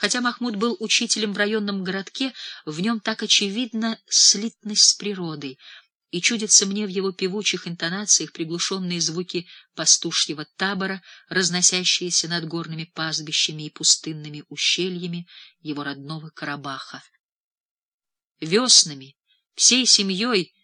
Хотя Махмуд был учителем в районном городке, в нем так очевидна слитность с природой, и чудятся мне в его певучих интонациях приглушенные звуки пастушьего табора, разносящиеся над горными пастбищами и пустынными ущельями его родного Карабаха. Веснами, всей семьей,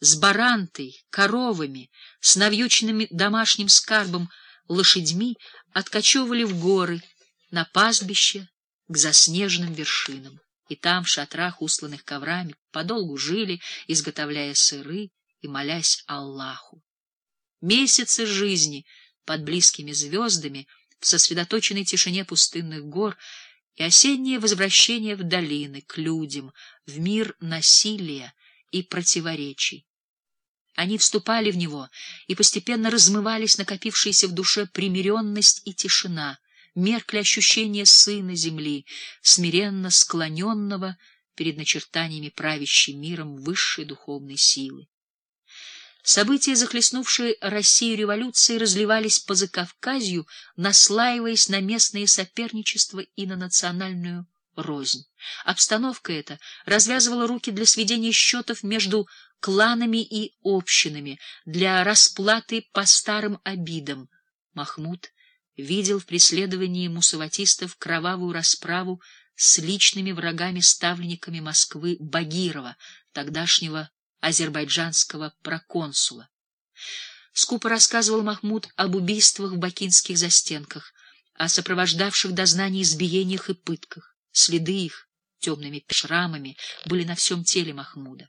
с барантой, коровами, с навьюченным домашним скарбом, лошадьми откачевывали в горы, на пастбище, к заснеженным вершинам. И там, в шатрах, усланных коврами, подолгу жили, изготовляя сыры и молясь Аллаху. Месяцы жизни под близкими звездами, в сосредоточенной тишине пустынных гор и осеннее возвращение в долины, к людям, в мир насилия и противоречий. Они вступали в него, и постепенно размывались накопившиеся в душе примиренность и тишина — меркли ощущения сына земли, смиренно склоненного перед начертаниями правящей миром высшей духовной силы. События, захлестнувшие Россию революции, разливались по Закавказью, наслаиваясь на местные соперничества и на национальную рознь. Обстановка эта развязывала руки для сведения счетов между кланами и общинами, для расплаты по старым обидам. Махмуд видел в преследовании мусаватистов кровавую расправу с личными врагами-ставленниками Москвы Багирова, тогдашнего азербайджанского проконсула. Скупо рассказывал Махмуд об убийствах в бакинских застенках, о сопровождавших дознание избиениях и пытках. Следы их темными шрамами были на всем теле Махмуда.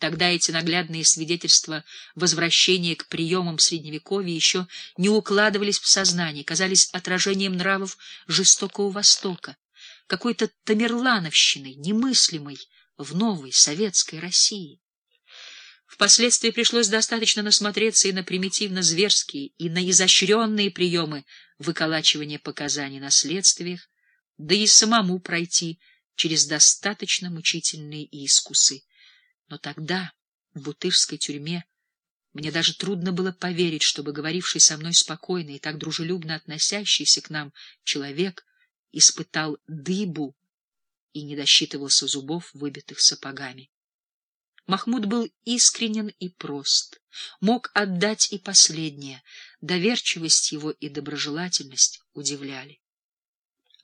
Тогда эти наглядные свидетельства возвращения к приемам Средневековья еще не укладывались в сознание, казались отражением нравов жестокого Востока, какой-то тамерлановщиной, немыслимой в новой советской России. Впоследствии пришлось достаточно насмотреться и на примитивно-зверские, и на изощренные приемы выколачивания показаний на следствиях, да и самому пройти через достаточно мучительные искусы. Но тогда, в Бутырской тюрьме, мне даже трудно было поверить, чтобы говоривший со мной спокойно и так дружелюбно относящийся к нам человек испытал дыбу и не досчитывался зубов, выбитых сапогами. Махмуд был искренен и прост, мог отдать и последнее, доверчивость его и доброжелательность удивляли.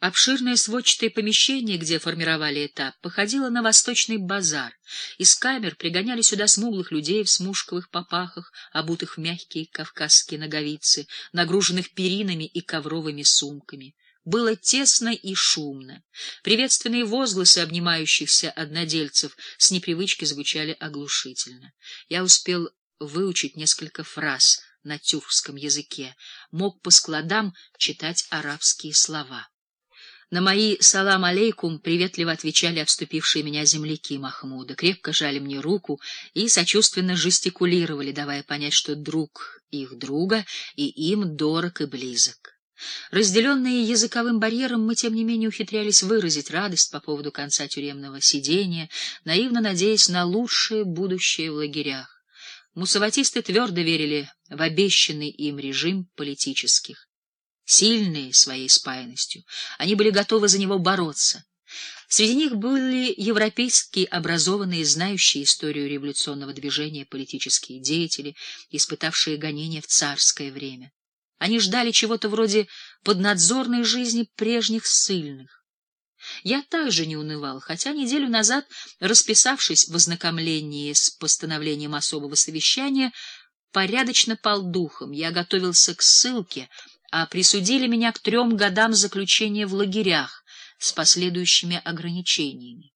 Обширное сводчатое помещение, где формировали этап, походило на восточный базар. Из камер пригоняли сюда смуглых людей в смушковых попахах, обутых в мягкие кавказские ноговицы, нагруженных перинами и ковровыми сумками. Было тесно и шумно. Приветственные возгласы обнимающихся однодельцев с непривычки звучали оглушительно. Я успел выучить несколько фраз на тюркском языке, мог по складам читать арабские слова. На мои «салам алейкум» приветливо отвечали обступившие меня земляки Махмуда, крепко жали мне руку и сочувственно жестикулировали, давая понять, что друг их друга и им дорог и близок. Разделенные языковым барьером, мы, тем не менее, ухитрялись выразить радость по поводу конца тюремного сидения, наивно надеясь на лучшее будущее в лагерях. Мусаватисты твердо верили в обещанный им режим политических сильные своей спаянностью. Они были готовы за него бороться. Среди них были европейские образованные, знающие историю революционного движения политические деятели, испытавшие гонения в царское время. Они ждали чего-то вроде поднадзорной жизни прежних ссыльных. Я также не унывал, хотя неделю назад, расписавшись в ознакомлении с постановлением особого совещания, порядочно пал духом. Я готовился к ссылке — а присудили меня к трем годам заключения в лагерях с последующими ограничениями.